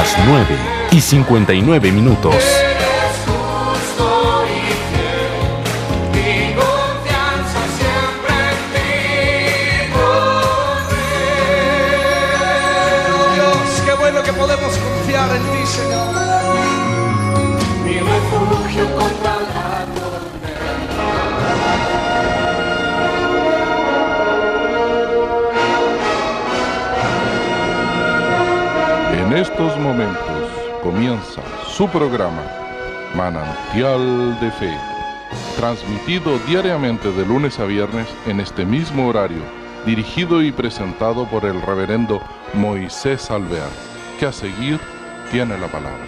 Las 9 y 59 minutos. Estos momentos comienza su programa Manantial de Fe, transmitido diariamente de lunes a viernes en este mismo horario, dirigido y presentado por el reverendo Moisés Alvear, que a seguir tiene la palabra.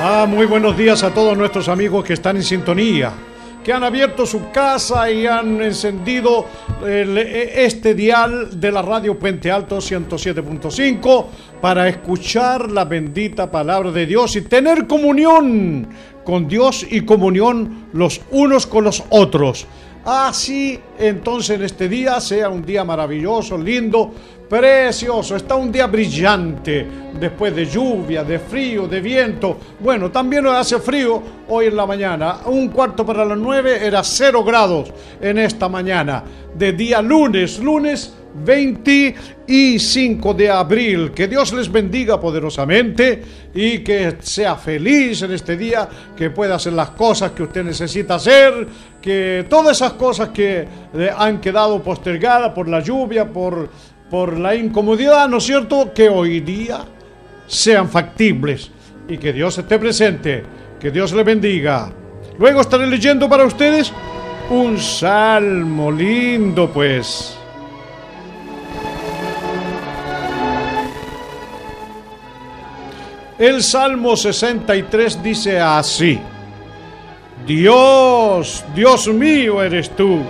Ah, muy buenos días a todos nuestros amigos que están en sintonía, que han abierto su casa y han encendido el- este dial de la radio Puente Alto 107.5 para escuchar la bendita palabra de Dios y tener comunión con Dios y comunión los unos con los otros. Así entonces en este día sea un día maravilloso, lindo, precioso. Está un día brillante después de lluvia, de frío, de viento. Bueno, también hace frío hoy en la mañana. Un cuarto para las nueve era cero grados en esta mañana de día lunes, lunes 25 de abril. Que Dios les bendiga poderosamente y que sea feliz en este día, que pueda hacer las cosas que usted necesita hacer, que todas esas cosas que han quedado postergadas por la lluvia, por, por la incomodidad, ¿no es cierto? Que hoy día sean factibles y que Dios esté presente, que Dios le bendiga. Luego estaré leyendo para ustedes un salmo lindo, pues. El Salmo 63 dice así, Dios, Dios mío eres tú,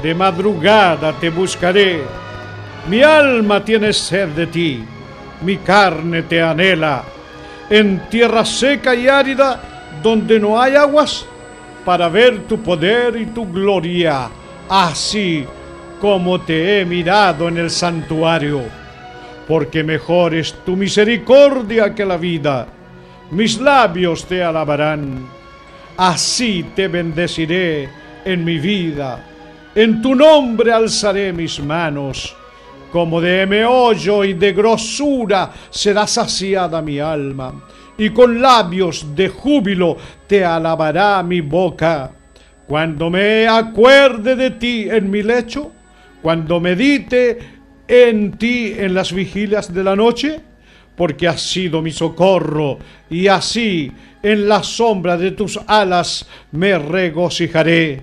de madrugada te buscaré, mi alma tiene sed de ti, mi carne te anhela, en tierra seca y árida, donde no hay aguas, para ver tu poder y tu gloria, así como te he mirado en el santuario porque mejor es tu misericordia que la vida. Mis labios te alabarán. Así te bendeciré en mi vida. En tu nombre alzaré mis manos. Como de meollo y de grosura será saciada mi alma, y con labios de júbilo te alabará mi boca. Cuando me acuerde de ti en mi lecho, cuando medite en ti en las vigilias de la noche, porque has sido mi socorro, y así en la sombra de tus alas me regocijaré.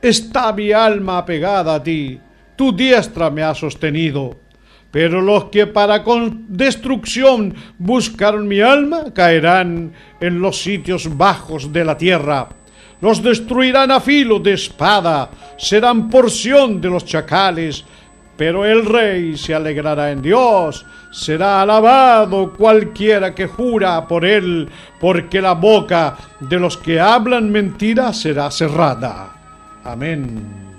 Está mi alma apegada a ti, tu diestra me ha sostenido. Pero los que para con destrucción buscaron mi alma caerán en los sitios bajos de la tierra. Los destruirán a filo de espada, serán porción de los chacales, pero el rey se alegrará en Dios, será alabado cualquiera que jura por él, porque la boca de los que hablan mentira será cerrada. Amén.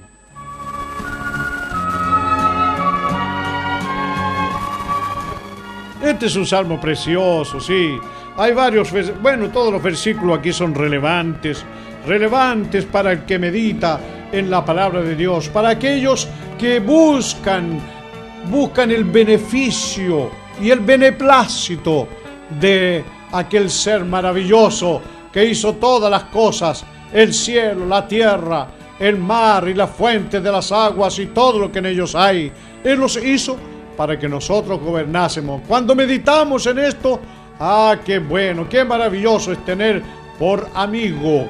Este es un salmo precioso, sí. Hay varios, bueno, todos los versículos aquí son relevantes, relevantes para el que medita en la palabra de Dios, para aquellos que buscan, buscan el beneficio y el beneplácito de aquel ser maravilloso que hizo todas las cosas, el cielo, la tierra, el mar y la fuente de las aguas y todo lo que en ellos hay. Él los hizo para que nosotros gobernásemos. Cuando meditamos en esto, ah, qué bueno, qué maravilloso es tener por amigo,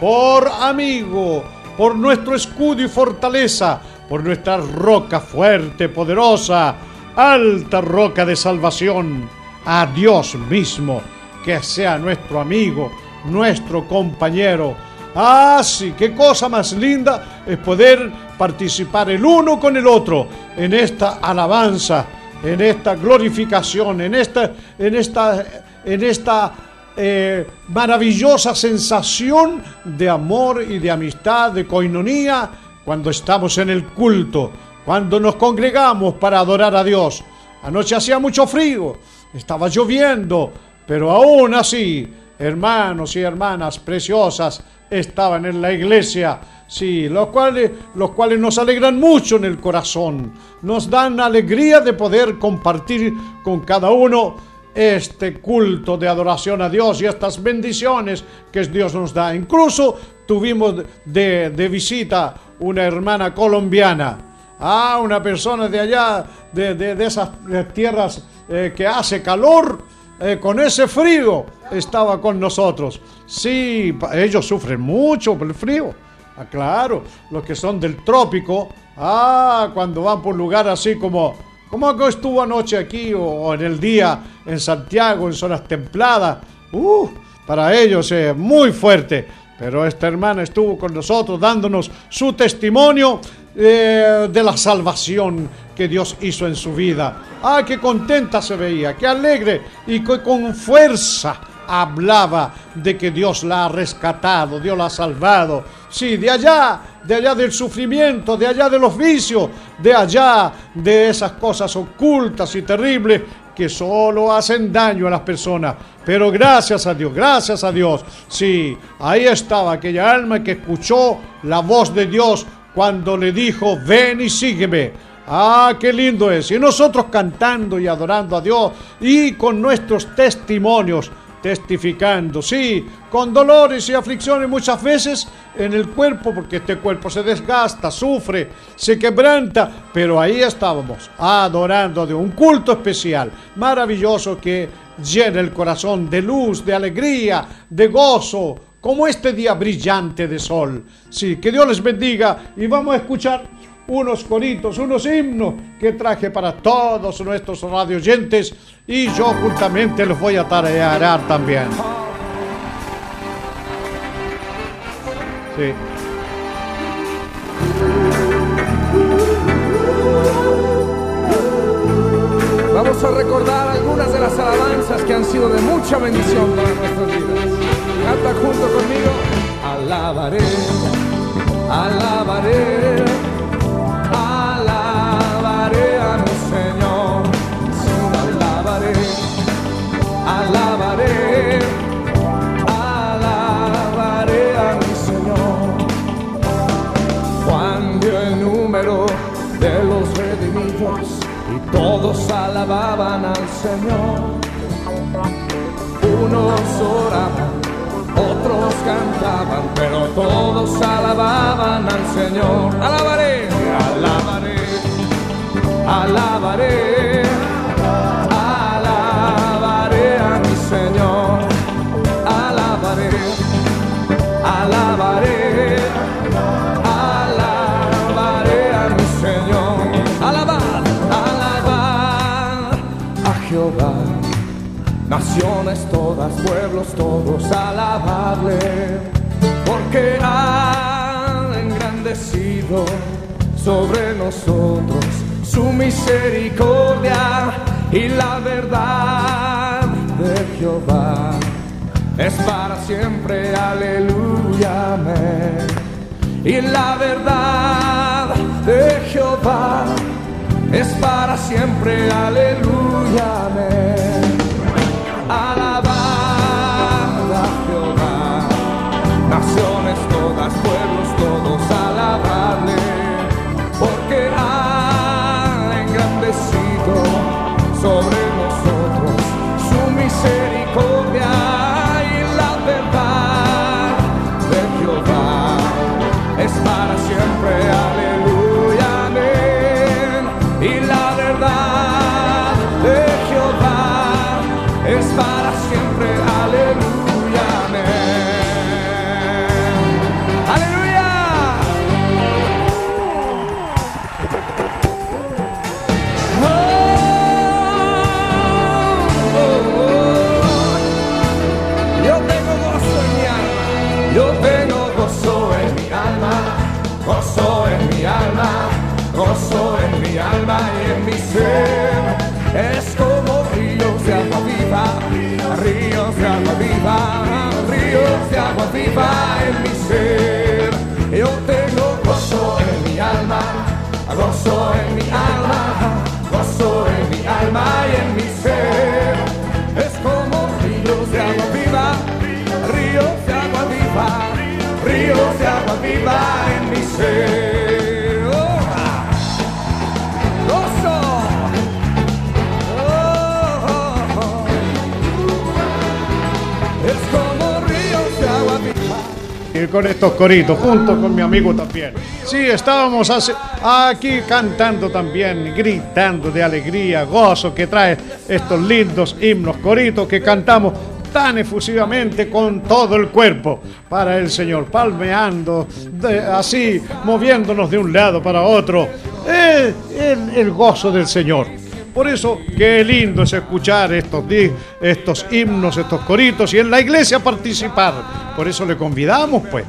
por amigo, por nuestro escudo y fortaleza, por nuestra roca fuerte, poderosa, alta roca de salvación, a Dios mismo, que sea nuestro amigo, nuestro compañero. Ah, sí, qué cosa más linda es poder participar el uno con el otro en esta alabanza, en esta glorificación, en esta, en esta, en esta eh, maravillosa sensación de amor y de amistad, de coinonía, cuando estamos en el culto cuando nos congregamos para adorar a Dios. Anoche hacía mucho frío, estaba lloviendo, pero aún así, hermanos y hermanas preciosas, estaban en la iglesia. Sí, los cuales, los cuales nos alegran mucho en el corazón, nos dan alegría de poder compartir con cada uno este culto de adoración a Dios y estas bendiciones que Dios nos da. Incluso tuvimos de, visita una hermana colombiana, ah, una persona de allá, de, de, de esas tierras eh, que hace calor, eh, con ese frío, estaba con nosotros. Sí, ellos sufren mucho por el frío. Ah, claro, los que son del trópico, ah, cuando van por lugar así como, como estuvo anoche aquí o, en el día en Santiago, en zonas templadas, uh, para ellos es muy fuerte. Pero esta hermana estuvo con nosotros dándonos su testimonio eh, de la salvación que Dios hizo en su vida. Ah, qué contenta se veía, qué alegre y que con fuerza hablaba de que Dios la ha rescatado, Dios la ha salvado. Sí, de allá, de allá del sufrimiento, de allá de los vicios, de allá de esas cosas ocultas y terribles que solo hacen daño a las personas. Pero gracias a Dios, gracias a Dios. Sí, ahí estaba aquella alma que escuchó la voz de Dios cuando le dijo, ven y sígueme. Ah, qué lindo es. Y nosotros cantando y adorando a Dios y con nuestros testimonios testificando, sí, con dolores y aflicciones muchas veces en el cuerpo, porque este cuerpo se desgasta, sufre, se quebranta, pero ahí estábamos, adorando de un culto especial, maravilloso que llena el corazón de luz, de alegría, de gozo, como este día brillante de sol. Sí, que Dios les bendiga y vamos a escuchar unos coritos, unos himnos que traje para todos nuestros radio oyentes y yo juntamente los voy a tarear también. Sí. Vamos a recordar algunas de las alabanzas que han sido de mucha bendición para nuestras vidas. Canta junto conmigo. Alabaré, alabaré alabaré a mi Señor, alabaré, alabaré, alabaré a mi Señor. Juan dio el número de los redimidos y todos alababan al Señor. Unos oraban, otros cantaban, pero todos alababan al Señor. Alabaré, alabaré alabaré, Naciones todas, pueblos todos, alabarle, porque ha engrandecido sobre nosotros su misericordia y la verdad de Jehová es para siempre, aleluya, amén. Y la verdad de Jehová es para siempre, aleluya, amén. Naciones gozo en mi alma, gozo en mi alma y en mi ser. Es como ríos de agua viva, ríos de agua viva, ríos de agua viva en mi ser. Yo tengo gozo en mi alma, gozo en mi alma, gozo en mi alma y en mi ser. Es como ríos de agua viva, ríos de agua viva, ríos en mi ser. Oh. Gozo. Oh. Es como ríos de agua viva. Y con estos coritos, junto con mi amigo también. Sí, estábamos hace- aquí cantando también, gritando de alegría, gozo que trae estos lindos himnos, coritos que cantamos tan efusivamente con todo el cuerpo para el Señor, palmeando, así, moviéndonos de un lado para otro. Eh, el, gozo del Señor. Por eso, qué lindo es escuchar estos, estos himnos, estos coritos y en la iglesia participar. Por eso le convidamos, pues,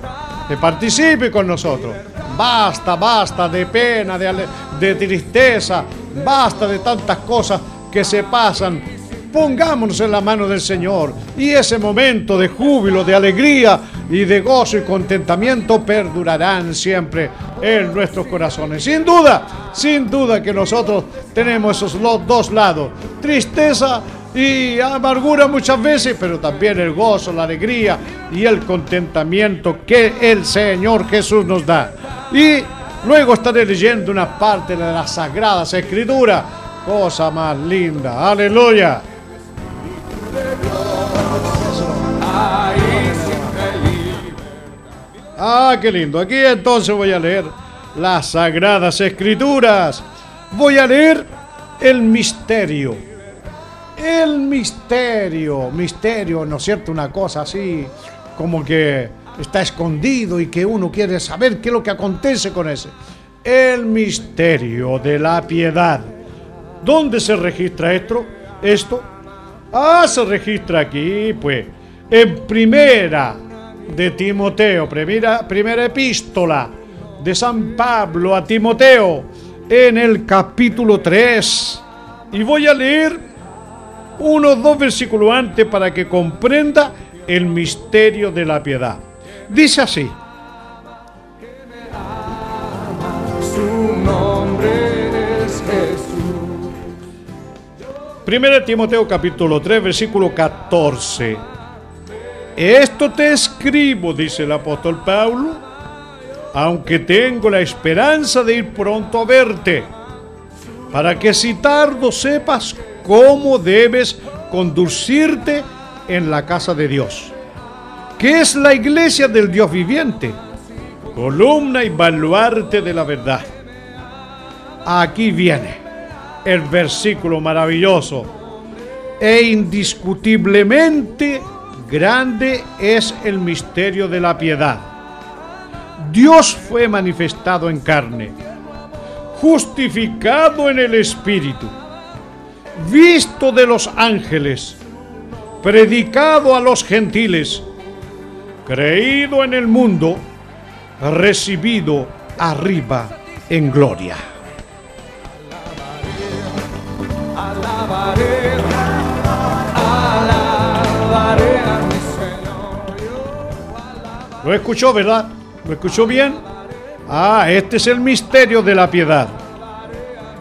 que participe con nosotros. Basta, basta de pena, de, de tristeza, basta de tantas cosas que se pasan. Pongámonos en la mano del Señor y ese momento de júbilo, de alegría y de gozo y contentamiento perdurarán siempre en nuestros corazones. Sin duda, sin duda que nosotros tenemos esos dos lados, tristeza y amargura muchas veces, pero también el gozo, la alegría y el contentamiento que el Señor Jesús nos da. Y luego estaré leyendo una parte de las Sagradas Escrituras, cosa más linda, aleluya. Ah, qué lindo. Aquí entonces voy a leer las Sagradas Escrituras. Voy a leer el misterio. El misterio. Misterio, ¿no es cierto? Una cosa así como que está escondido y que uno quiere saber qué es lo que acontece con ese. El misterio de la piedad. ¿Dónde se registra esto? Esto. Ah, se registra aquí, pues, en primera de Timoteo, primera, primera epístola de San Pablo a Timoteo, en el capítulo 3. Y voy a leer unos dos versículos antes para que comprenda el misterio de la piedad. Dice así. Primera Timoteo capítulo 3, versículo 14. Esto te escribo, dice el apóstol Pablo, aunque tengo la esperanza de ir pronto a verte, para que si tardo sepas cómo debes conducirte en la casa de Dios, que es la iglesia del Dios viviente, columna y baluarte de la verdad. Aquí viene el versículo maravilloso. E indiscutiblemente grande es el misterio de la piedad. Dios fue manifestado en carne, justificado en el Espíritu, visto de los ángeles, predicado a los gentiles, creído en el mundo, recibido arriba en gloria. Alabaré, alabaré ¿Lo escuchó, verdad? ¿Lo escuchó bien? Ah, este es el misterio de la piedad.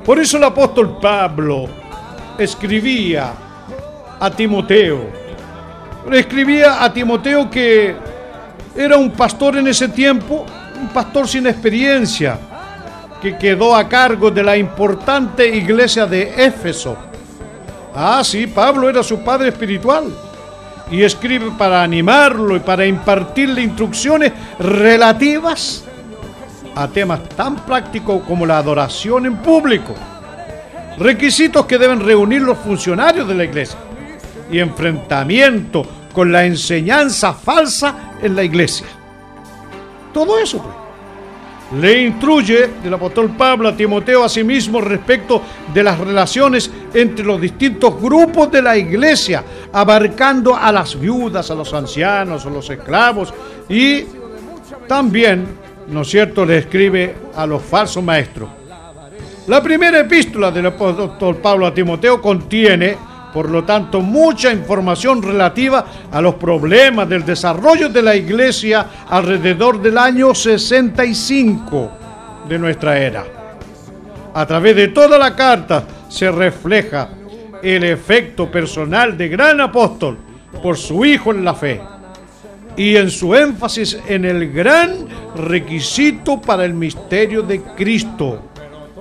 Por eso el apóstol Pablo escribía a Timoteo. Le escribía a Timoteo que era un pastor en ese tiempo, un pastor sin experiencia, que quedó a cargo de la importante iglesia de Éfeso. Ah, sí, Pablo era su padre espiritual y escribe para animarlo y para impartirle instrucciones relativas a temas tan prácticos como la adoración en público, requisitos que deben reunir los funcionarios de la iglesia y enfrentamiento con la enseñanza falsa en la iglesia. Todo eso, pues. Le instruye el apóstol Pablo a Timoteo a sí mismo respecto de las relaciones entre los distintos grupos de la iglesia, abarcando a las viudas, a los ancianos, a los esclavos y también, ¿no es cierto?, le escribe a los falsos maestros. La primera epístola del apóstol Pablo a Timoteo contiene, por lo tanto, mucha información relativa a los problemas del desarrollo de la iglesia alrededor del año 65 de nuestra era. A través de toda la carta se refleja el efecto personal de gran apóstol por su hijo en la fe. y en su énfasis en el gran requisito para el misterio de Cristo,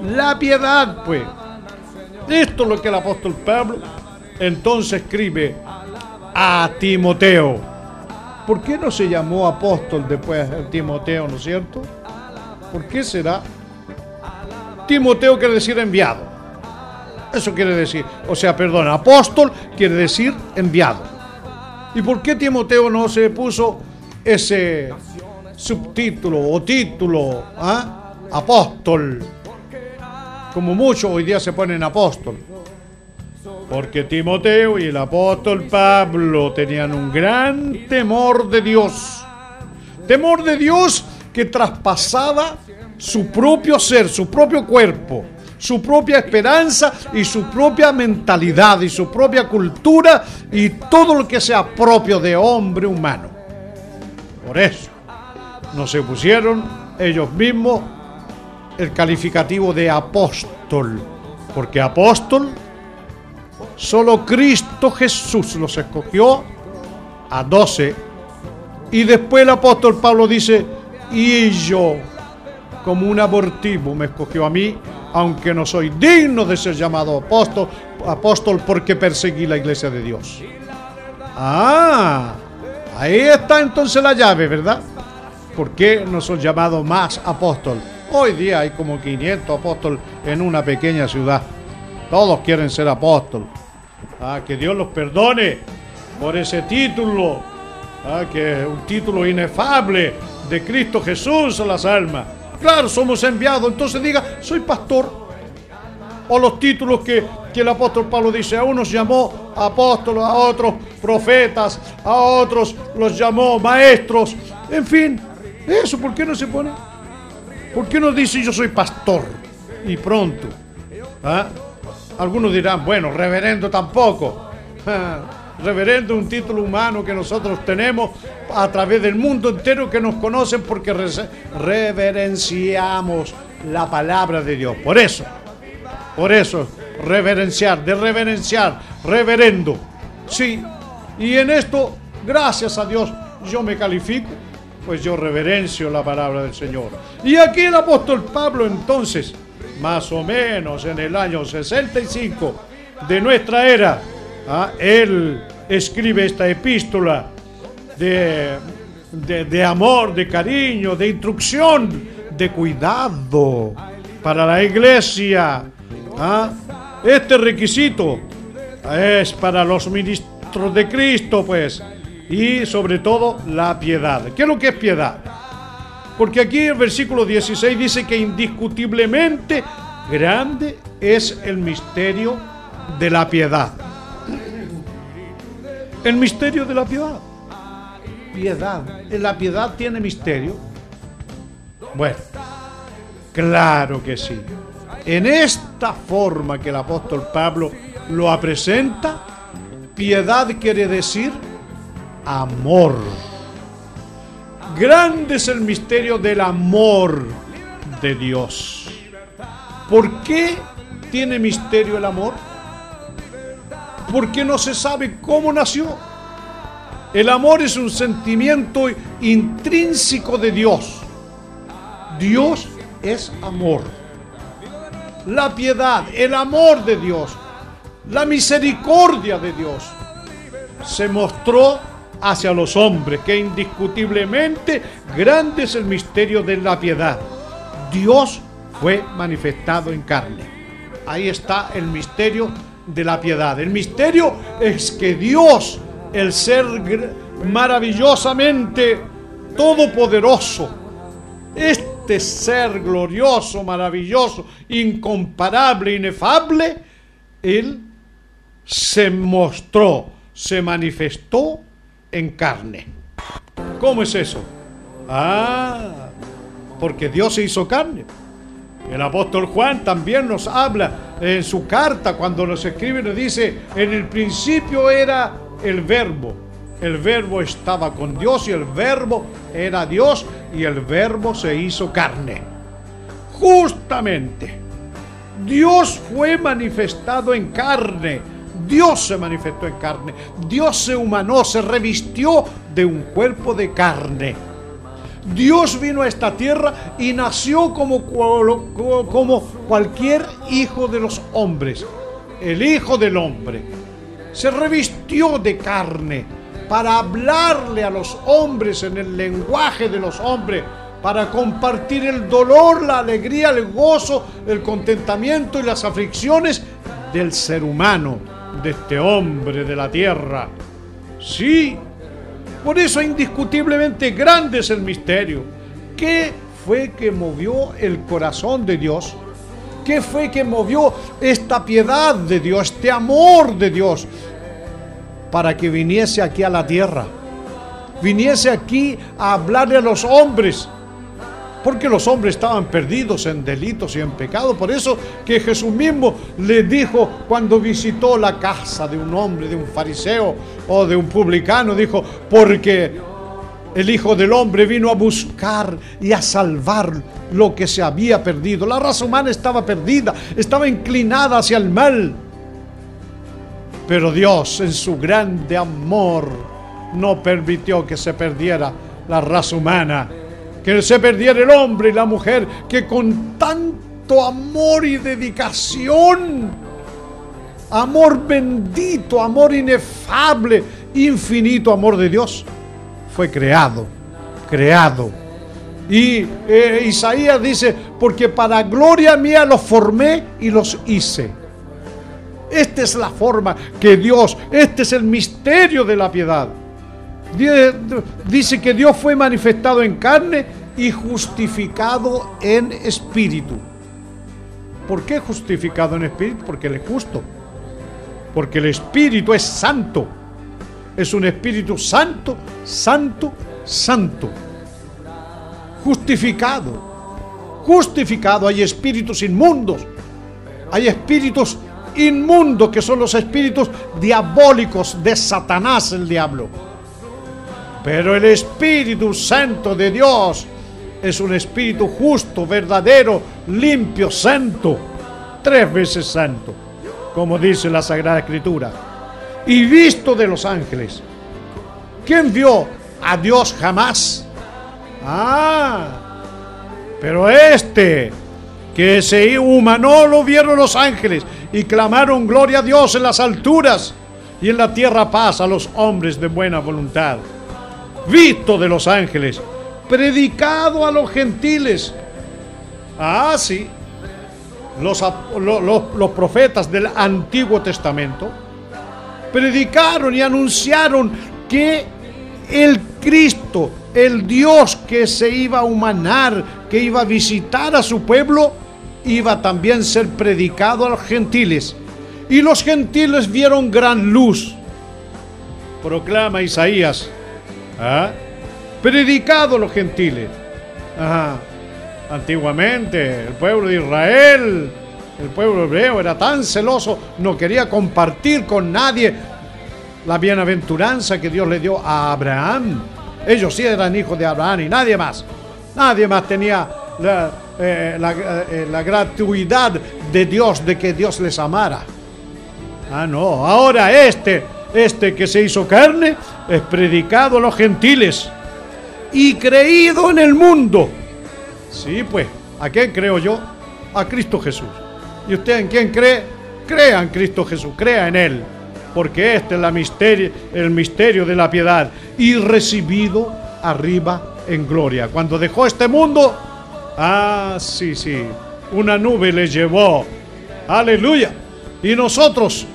la piedad, pues. Esto es lo que el apóstol Pablo entonces escribe a Timoteo. ¿Por qué no se llamó apóstol después de Timoteo, no es cierto? ¿Por qué será? Timoteo quiere decir enviado. Eso quiere decir, o sea, perdón, apóstol quiere decir enviado. ¿Y por qué Timoteo no se puso ese subtítulo o título, ¿ah? apóstol? Como muchos hoy día se ponen apóstol. Porque Timoteo y el apóstol Pablo tenían un gran temor de Dios. Temor de Dios que traspasaba su propio ser, su propio cuerpo, su propia esperanza y su propia mentalidad y su propia cultura y todo lo que sea propio de hombre humano. Por eso no se pusieron ellos mismos el calificativo de apóstol, porque apóstol solo Cristo Jesús los escogió a doce y después el apóstol Pablo dice, y yo como un abortivo me escogió a mí, aunque no soy digno de ser llamado apóstol, apóstol porque perseguí la iglesia de Dios. Ah, ahí está entonces la llave, ¿verdad? ¿Por qué no son llamados más apóstol? Hoy día hay como 500 apóstoles en una pequeña ciudad. Todos quieren ser apóstol. Ah, que Dios los perdone por ese título, ah, que es un título inefable de Cristo Jesús a las almas. Claro, somos enviados, entonces diga, soy pastor. O los títulos que, que el apóstol Pablo dice, a unos llamó apóstolos, a otros profetas, a otros los llamó maestros. En fin, eso, ¿por qué no se pone? ¿Por qué no dice yo soy pastor? Y pronto. ¿Ah? Algunos dirán, bueno, reverendo tampoco. Reverendo un título humano que nosotros tenemos a través del mundo entero que nos conocen porque reverenciamos la palabra de Dios. Por eso, por eso, reverenciar, de reverenciar, reverendo. Sí, y en esto, gracias a Dios, yo me califico, pues yo reverencio la palabra del Señor. Y aquí el apóstol Pablo entonces, más o menos en el año 65 de nuestra era, ¿ah? él escribe esta epístola de, de, amor, de cariño, de instrucción, de cuidado para la iglesia. ¿ah? Este requisito es para los ministros de Cristo, pues, y sobre todo la piedad. ¿Qué es lo que es piedad? Porque aquí el versículo 16 dice que indiscutiblemente grande es el misterio de la piedad. El misterio de la piedad. Piedad. ¿La piedad tiene misterio? Bueno, claro que sí. En esta forma que el apóstol Pablo lo presenta, piedad quiere decir amor. Grande es el misterio del amor de Dios. ¿Por qué tiene misterio el amor? Porque no se sabe cómo nació. El amor es un sentimiento intrínseco de Dios. Dios es amor. La piedad, el amor de Dios, la misericordia de Dios se mostró hacia los hombres, que indiscutiblemente grande es el misterio de la piedad. Dios fue manifestado en carne. Ahí está el misterio de la piedad. El misterio es que Dios, el ser maravillosamente todopoderoso, este ser glorioso, maravilloso, incomparable, inefable, Él se mostró, se manifestó en carne. ¿Cómo es eso? Ah, porque Dios se hizo carne. El apóstol Juan también nos habla en su carta cuando nos escribe, nos dice, en el principio era el verbo, el verbo estaba con Dios y el verbo era Dios y el verbo se hizo carne. Justamente, Dios fue manifestado en carne, Dios se manifestó en carne. Dios se humanó, se revistió de un cuerpo de carne. Dios vino a esta tierra y nació como, cualquier hijo de los hombres. El hijo del hombre. Se revistió de carne para hablarle a los hombres en el lenguaje de los hombres, para compartir el dolor, la alegría, el gozo, el contentamiento y las aflicciones del ser humano, de este hombre de la tierra. Sí, por eso indiscutiblemente grande es el misterio. ¿Qué fue que movió el corazón de Dios? ¿Qué fue que movió esta piedad de Dios, este amor de Dios? para que viniese aquí a la tierra, viniese aquí a hablarle a los hombres, porque los hombres estaban perdidos en delitos y en pecado. Por eso que Jesús mismo le dijo cuando visitó la casa de un hombre, de un fariseo o de un publicano, dijo, porque el Hijo del Hombre vino a buscar y a salvar lo que se había perdido. La raza humana estaba perdida, estaba inclinada hacia el mal. Pero Dios en su grande amor no permitió que se perdiera la raza humana, que se perdiera el hombre y la mujer que con tanto amor y dedicación, amor bendito, amor inefable, infinito amor de Dios, fue creado, creado. Y eh, Isaías dice, porque para gloria mía los formé y los hice. Esta es la forma que Dios, este es el misterio de la piedad. Dice que Dios fue manifestado en carne y justificado en espíritu. ¿Por qué justificado en espíritu? Porque Él es justo. Porque el espíritu es santo. Es un espíritu santo, santo, santo. Justificado. Justificado. Hay espíritus inmundos. Hay espíritus inmundo que son los espíritus diabólicos de Satanás el diablo. Pero el Espíritu Santo de Dios es un espíritu justo, verdadero, limpio, santo, tres veces santo, como dice la Sagrada Escritura, y visto de los ángeles. ¿Quién vio a Dios jamás? Ah, pero este que se humanó lo vieron los ángeles y clamaron gloria a Dios en las alturas y en la tierra paz a los hombres de buena voluntad. Visto de los ángeles, predicado a los gentiles. Ah, sí. Los, los profetas del Antiguo Testamento predicaron y anunciaron que el Cristo, el Dios que se iba a humanar, que iba a visitar a su pueblo, iba también a ser predicado a los gentiles. Y los gentiles vieron gran luz. Proclama Isaías. ¿Ah? Predicado los gentiles. Antiguamente el pueblo de Israel, el pueblo hebreo era tan celoso, no quería compartir con nadie la bienaventuranza que Dios le dio a Abraham. Ellos sí eran hijos de Abraham y nadie más. Nadie más tenía la, eh, eh, la, gratuidad de Dios, de que Dios les amara. Ah, no, ahora este, este que se hizo carne, es predicado a los gentiles y creído en el mundo. Sí, pues, ¿a quién creo yo? A Cristo Jesús. ¿Y usted en quién cree? Crea en Cristo Jesús, crea en Él, porque este es la el misterio de la piedad y recibido arriba en gloria. Cuando dejó este mundo, Ah, sí, sí. Una nube le llevó. Aleluya. Y nosotros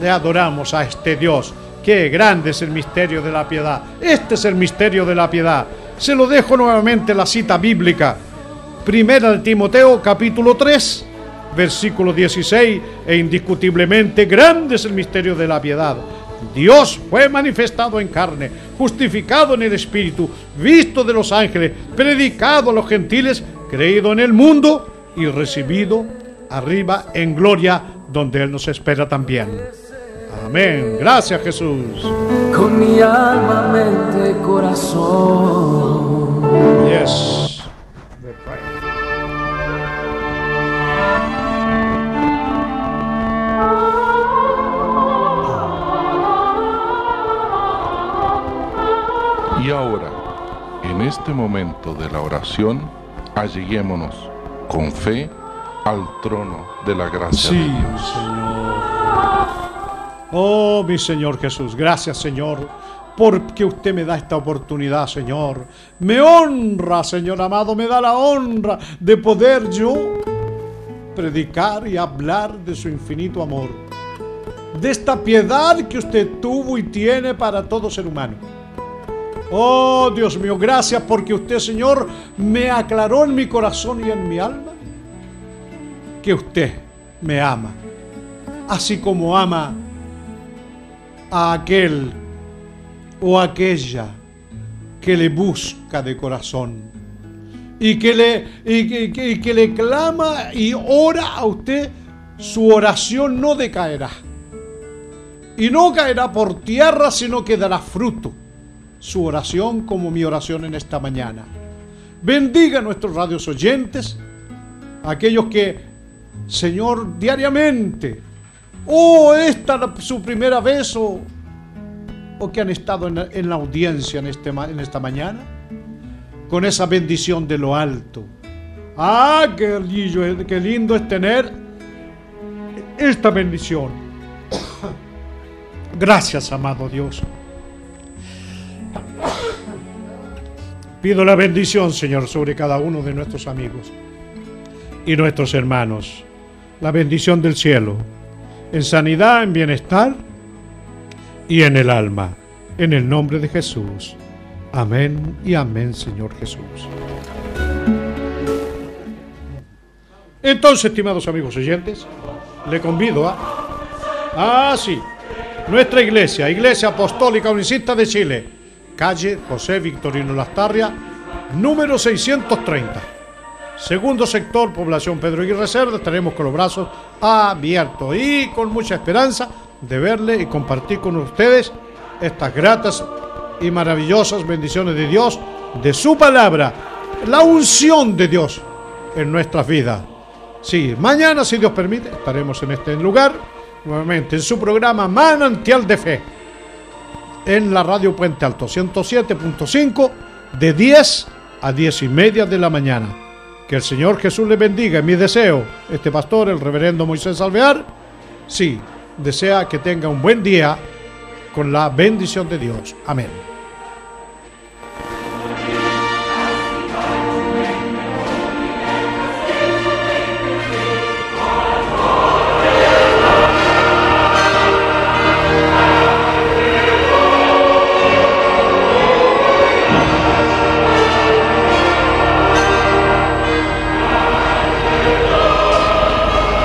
le adoramos a este Dios. Qué grande es el misterio de la piedad. Este es el misterio de la piedad. Se lo dejo nuevamente la cita bíblica. Primera de Timoteo capítulo 3, versículo 16. E indiscutiblemente grande es el misterio de la piedad. Dios fue manifestado en carne, justificado en el Espíritu, visto de los ángeles, predicado a los gentiles, creído en el mundo y recibido arriba en gloria, donde Él nos espera también. Amén. Gracias Jesús. Con mi alma, mente, corazón. Yes. Y ahora, en este momento de la oración, alleguémonos con fe al trono de la gracia Sí, de Dios. Señor. Oh, mi Señor Jesús, gracias, Señor, porque usted me da esta oportunidad, Señor. Me honra, Señor amado, me da la honra de poder yo predicar y hablar de su infinito amor, de esta piedad que usted tuvo y tiene para todo ser humano. Oh, Dios mío, gracias porque usted, Señor, me aclaró en mi corazón y en mi alma que usted me ama, así como ama a aquel o aquella que le busca de corazón y que le, y que, le clama y ora a usted, su oración no decaerá. Y no caerá por tierra, sino que dará fruto. Su oración como mi oración en esta mañana. Bendiga a nuestros radios oyentes, aquellos que, Señor, diariamente, o esta su primera vez o, que han estado en, la- en la audiencia en, este, en esta mañana, con esa bendición de lo alto. Ah, qué, lillo- qué lindo es tener esta bendición. Gracias, amado Dios. Pido la bendición, Señor, sobre cada uno de nuestros amigos y nuestros hermanos. La bendición del cielo, en sanidad, en bienestar y en el alma. En el nombre de Jesús. Amén y amén, Señor Jesús. Entonces, estimados amigos oyentes, le convido a... Ah, sí. Nuestra iglesia, Iglesia Apostólica Unicista de Chile, calle José Victorino Lastarria, número 630. Segundo sector, población Pedro Aguirre Cerda, estaremos con los brazos abiertos y con mucha esperanza de verle y compartir con ustedes estas gratas y maravillosas bendiciones de Dios, de su palabra, la unción de Dios en nuestras vidas. Sí, mañana, si Dios permite, estaremos en este lugar, nuevamente en su programa Manantial de Fe, en la radio Puente Alto 107.5, de 10 a 10 y media de la mañana. Que el Señor Jesús le bendiga. Mi deseo, este pastor, el reverendo Moisés Alvear, sí, desea que tenga un buen día con la bendición de Dios. Amén.